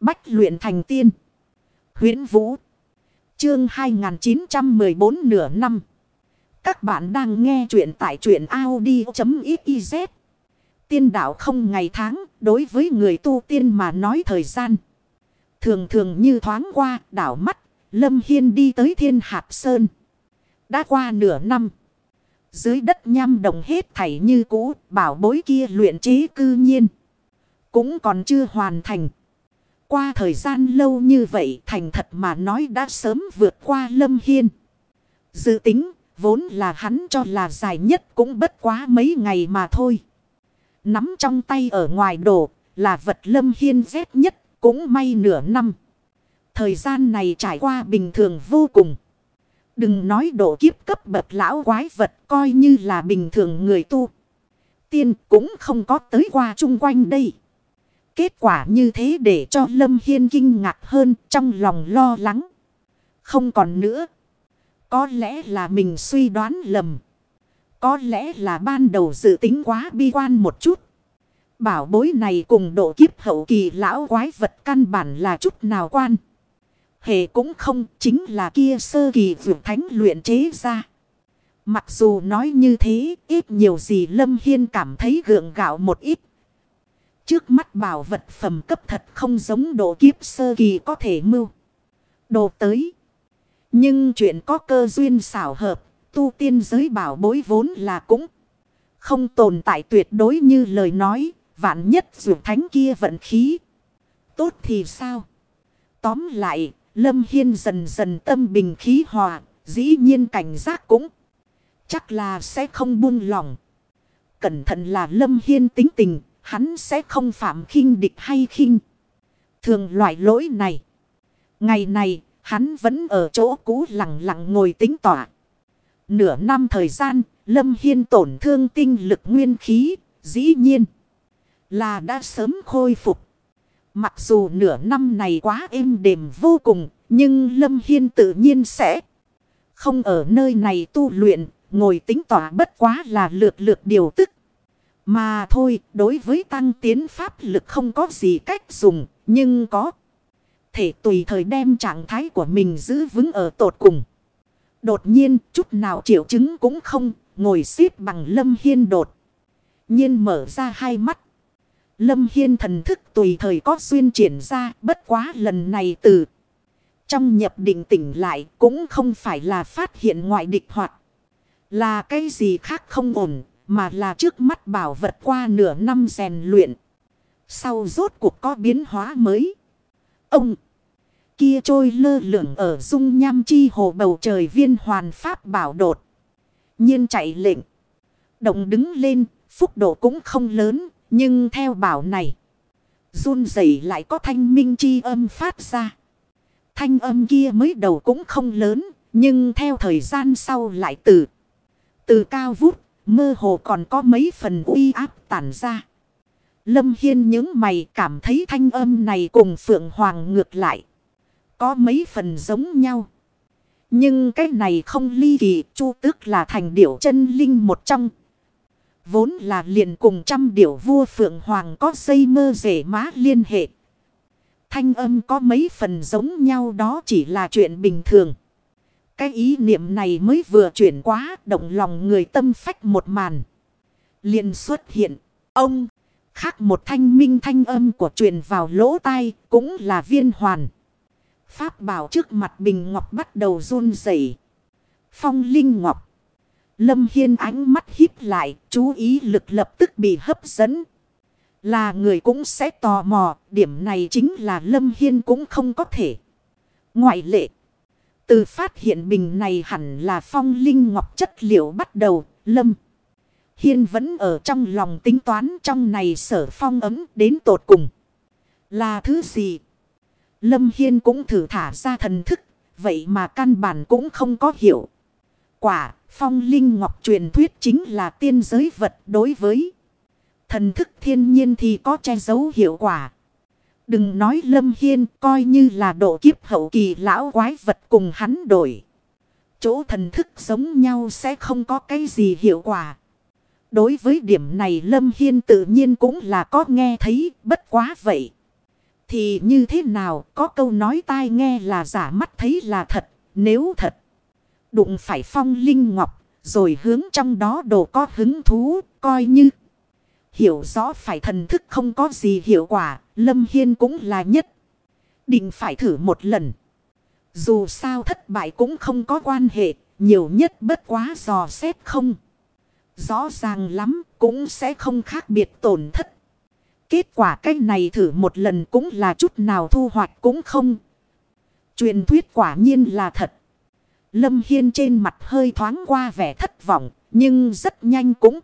Bách luyện thành tiên. huyễn Vũ. Chương 2914 nửa năm. Các bạn đang nghe truyện tại truyện Audi.xyz. Tiên đạo không ngày tháng, đối với người tu tiên mà nói thời gian. Thường thường như thoáng qua, đảo mắt. Lâm Hiên đi tới thiên hạt sơn. Đã qua nửa năm. Dưới đất nham đồng hết thảy như cũ. Bảo bối kia luyện chế cư nhiên. Cũng còn chưa hoàn thành. Qua thời gian lâu như vậy, thành thật mà nói đã sớm vượt qua Lâm Hiên. Dự tính, vốn là hắn cho là dài nhất cũng bất quá mấy ngày mà thôi. Nắm trong tay ở ngoài đồ, là vật Lâm Hiên rét nhất, cũng may nửa năm. Thời gian này trải qua bình thường vô cùng. Đừng nói độ kiếp cấp bậc lão quái vật coi như là bình thường người tu. Tiên cũng không có tới qua chung quanh đây. Kết quả như thế để cho Lâm Hiên kinh ngạc hơn trong lòng lo lắng. Không còn nữa. Có lẽ là mình suy đoán lầm. Có lẽ là ban đầu dự tính quá bi quan một chút. Bảo bối này cùng độ kiếp hậu kỳ lão quái vật căn bản là chút nào quan. Hệ cũng không, chính là kia sơ kỳ vượt thánh luyện chế ra. Mặc dù nói như thế, ít nhiều gì Lâm Hiên cảm thấy gượng gạo một ít. Trước mắt bảo vật phẩm cấp thật không giống độ kiếp sơ kỳ có thể mưu. Đồ tới. Nhưng chuyện có cơ duyên xảo hợp, tu tiên giới bảo bối vốn là cũng không tồn tại tuyệt đối như lời nói, vạn nhất dù thánh kia vận khí. Tốt thì sao? Tóm lại, Lâm Hiên dần dần tâm bình khí hòa, dĩ nhiên cảnh giác cũng chắc là sẽ không buông lòng. Cẩn thận là Lâm Hiên tính tình, hắn sẽ không phạm khinh địch hay khinh. Thường loại lỗi này. Ngày này, hắn vẫn ở chỗ cũ lặng lặng ngồi tính tỏa. Nửa năm thời gian, Lâm Hiên tổn thương tinh lực nguyên khí, dĩ nhiên là đã sớm khôi phục. Mặc dù nửa năm này quá êm đềm vô cùng, nhưng Lâm Hiên tự nhiên sẽ không ở nơi này tu luyện, ngồi tính tỏa bất quá là lược lược điều tức. Mà thôi, đối với tăng tiến pháp lực không có gì cách dùng, nhưng có thể tùy thời đem trạng thái của mình giữ vững ở tột cùng. Đột nhiên, chút nào triệu chứng cũng không, ngồi xếp bằng Lâm Hiên đột. nhiên mở ra hai mắt. Lâm Hiên thần thức tùy thời có xuyên triển ra, bất quá lần này từ. Trong nhập định tỉnh lại cũng không phải là phát hiện ngoại địch hoặc là cái gì khác không ổn, mà là trước mắt bảo vật qua nửa năm rèn luyện. Sau rốt cuộc có biến hóa mới. Ông kia trôi lơ lửng ở dung nham chi hồ bầu trời viên hoàn pháp bảo đột. nhiên chạy lệnh. Động đứng lên, phúc độ cũng không lớn, nhưng theo bảo này. run rẩy lại có thanh minh chi âm phát ra. Thanh âm kia mới đầu cũng không lớn, nhưng theo thời gian sau lại từ. Từ cao vút Mơ hồ còn có mấy phần uy áp tản ra. Lâm Hiên những mày cảm thấy thanh âm này cùng Phượng Hoàng ngược lại. Có mấy phần giống nhau. Nhưng cái này không ly kỳ, chu tức là thành điểu chân linh một trong. Vốn là liền cùng trăm điểu vua Phượng Hoàng có dây mơ rể má liên hệ. Thanh âm có mấy phần giống nhau đó chỉ là chuyện bình thường. Cái ý niệm này mới vừa chuyển quá động lòng người tâm phách một màn. liền xuất hiện. Ông. Khác một thanh minh thanh âm của truyền vào lỗ tai cũng là viên hoàn. Pháp bảo trước mặt bình ngọc bắt đầu run rẩy. Phong linh ngọc. Lâm Hiên ánh mắt híp lại, chú ý lực lập tức bị hấp dẫn. Là người cũng sẽ tò mò, điểm này chính là Lâm Hiên cũng không có thể. Ngoại lệ. Từ phát hiện bình này hẳn là phong linh ngọc chất liệu bắt đầu, lâm. Hiên vẫn ở trong lòng tính toán trong này sở phong ấm đến tột cùng. Là thứ gì? Lâm Hiên cũng thử thả ra thần thức, vậy mà căn bản cũng không có hiểu. Quả, phong linh ngọc truyền thuyết chính là tiên giới vật đối với thần thức thiên nhiên thì có che giấu hiệu quả. Đừng nói Lâm Hiên coi như là độ kiếp hậu kỳ lão quái vật cùng hắn đổi. Chỗ thần thức giống nhau sẽ không có cái gì hiệu quả. Đối với điểm này Lâm Hiên tự nhiên cũng là có nghe thấy, bất quá vậy. Thì như thế nào, có câu nói tai nghe là giả mắt thấy là thật. Nếu thật. Đụng phải phong linh ngọc. Rồi hướng trong đó đồ có hứng thú. Coi như. Hiểu rõ phải thần thức không có gì hiệu quả. Lâm Hiên cũng là nhất. Định phải thử một lần. Dù sao thất bại cũng không có quan hệ. Nhiều nhất bất quá dò xét không. Rõ ràng lắm cũng sẽ không khác biệt tổn thất. Kết quả cái này thử một lần cũng là chút nào thu hoạch cũng không. Truyền thuyết quả nhiên là thật. Lâm Hiên trên mặt hơi thoáng qua vẻ thất vọng, nhưng rất nhanh cũng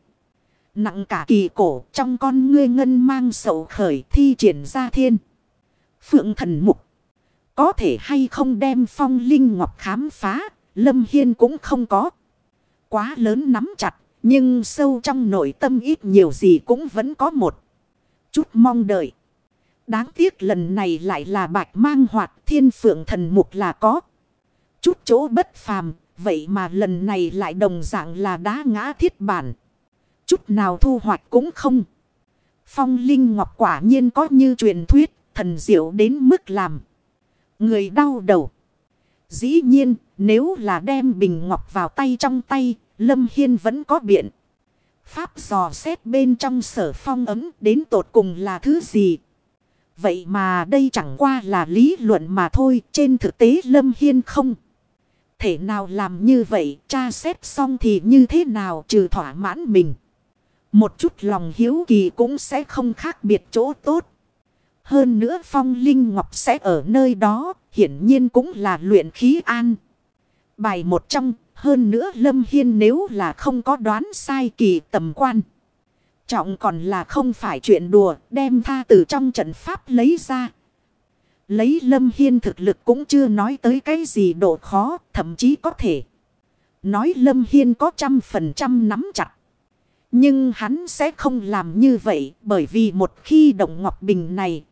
nặng cả kỳ cổ trong con ngươi ngân mang sầu khởi thi triển ra thiên. Phượng thần mục. Có thể hay không đem phong linh ngọc khám phá, Lâm Hiên cũng không có. Quá lớn nắm chặt, nhưng sâu trong nội tâm ít nhiều gì cũng vẫn có một chút mong đợi. Đáng tiếc lần này lại là bạch mang hoạt thiên phượng thần mục là có. Chút chỗ bất phàm, vậy mà lần này lại đồng dạng là đá ngã thiết bản. Chút nào thu hoạch cũng không. Phong Linh Ngọc quả nhiên có như truyền thuyết, thần diệu đến mức làm. Người đau đầu. Dĩ nhiên, nếu là đem bình ngọc vào tay trong tay, Lâm Hiên vẫn có biện. Pháp dò xét bên trong sở phong ấm đến tột cùng là thứ gì. Vậy mà đây chẳng qua là lý luận mà thôi. Trên thực tế Lâm Hiên không. Thể nào làm như vậy tra xét xong thì như thế nào trừ thỏa mãn mình. Một chút lòng hiếu kỳ cũng sẽ không khác biệt chỗ tốt. Hơn nữa phong linh ngọc sẽ ở nơi đó. Hiển nhiên cũng là luyện khí an. Bài một trong, hơn nữa Lâm Hiên nếu là không có đoán sai kỳ tầm quan. Trọng còn là không phải chuyện đùa, đem tha từ trong trận pháp lấy ra. Lấy Lâm Hiên thực lực cũng chưa nói tới cái gì độ khó, thậm chí có thể. Nói Lâm Hiên có trăm phần trăm nắm chặt. Nhưng hắn sẽ không làm như vậy bởi vì một khi động ngọc bình này.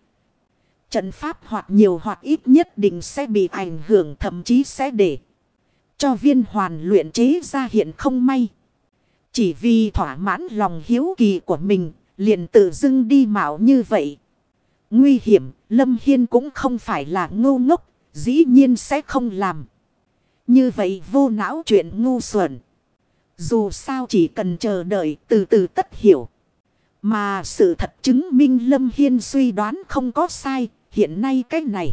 Trận pháp hoặc nhiều hoặc ít nhất định sẽ bị ảnh hưởng thậm chí sẽ để cho viên hoàn luyện chế ra hiện không may. Chỉ vì thỏa mãn lòng hiếu kỳ của mình, liền tự dưng đi mạo như vậy. Nguy hiểm, Lâm Hiên cũng không phải là ngu ngốc, dĩ nhiên sẽ không làm. Như vậy vô não chuyện ngu xuẩn. Dù sao chỉ cần chờ đợi từ từ tất hiểu. Mà sự thật chứng minh Lâm Hiên suy đoán không có sai, hiện nay cái này.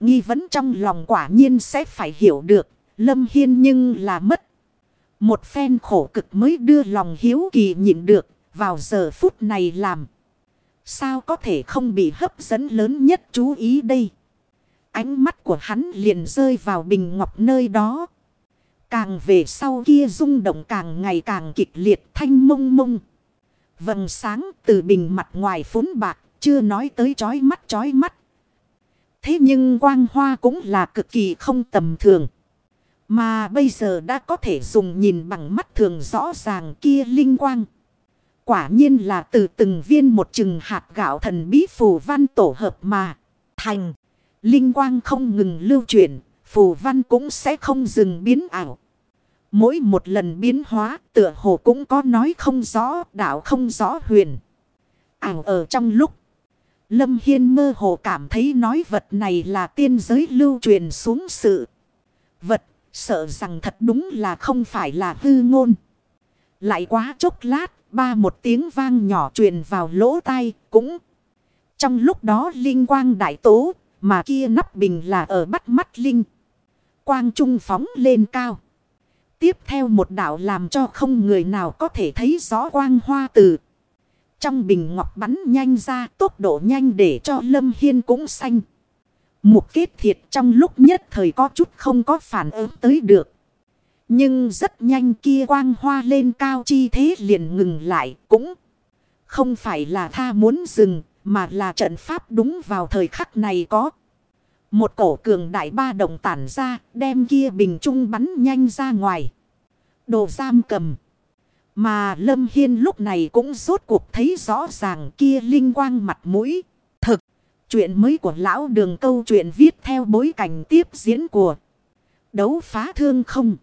Nghi vấn trong lòng quả nhiên sẽ phải hiểu được, Lâm Hiên nhưng là mất. Một phen khổ cực mới đưa lòng hiếu kỳ nhịn được vào giờ phút này làm. Sao có thể không bị hấp dẫn lớn nhất chú ý đây? Ánh mắt của hắn liền rơi vào bình ngọc nơi đó. Càng về sau kia rung động càng ngày càng kịch liệt thanh mông mông. Vầng sáng từ bình mặt ngoài phốn bạc, chưa nói tới chói mắt chói mắt. Thế nhưng quang hoa cũng là cực kỳ không tầm thường. Mà bây giờ đã có thể dùng nhìn bằng mắt thường rõ ràng kia linh quang. Quả nhiên là từ từng viên một chừng hạt gạo thần bí phù văn tổ hợp mà. Thành. Linh quang không ngừng lưu chuyển. Phù văn cũng sẽ không dừng biến ảo. Mỗi một lần biến hóa tựa hồ cũng có nói không rõ đạo không rõ huyền. Ảo ở trong lúc. Lâm Hiên mơ hồ cảm thấy nói vật này là tiên giới lưu truyền xuống sự. Vật Sợ rằng thật đúng là không phải là hư ngôn. Lại quá chốc lát, ba một tiếng vang nhỏ truyền vào lỗ tai cũng. Trong lúc đó linh quang đại tố, mà kia nắp bình là ở bắt mắt linh. Quang trung phóng lên cao. Tiếp theo một đạo làm cho không người nào có thể thấy rõ quang hoa từ. Trong bình ngọc bắn nhanh ra, tốc độ nhanh để cho Lâm Hiên cũng xanh. Mục kết thiệt trong lúc nhất thời có chút không có phản ứng tới được. Nhưng rất nhanh kia quang hoa lên cao chi thế liền ngừng lại cũng không phải là tha muốn dừng, mà là trận pháp đúng vào thời khắc này có. Một cổ cường đại ba đồng tản ra, đem kia bình trung bắn nhanh ra ngoài. Đồ giam cầm. Mà Lâm Hiên lúc này cũng rốt cuộc thấy rõ ràng kia linh quang mặt mũi. thực, Chuyện mới của lão đường câu chuyện viết theo bối cảnh tiếp diễn của đấu phá thương không.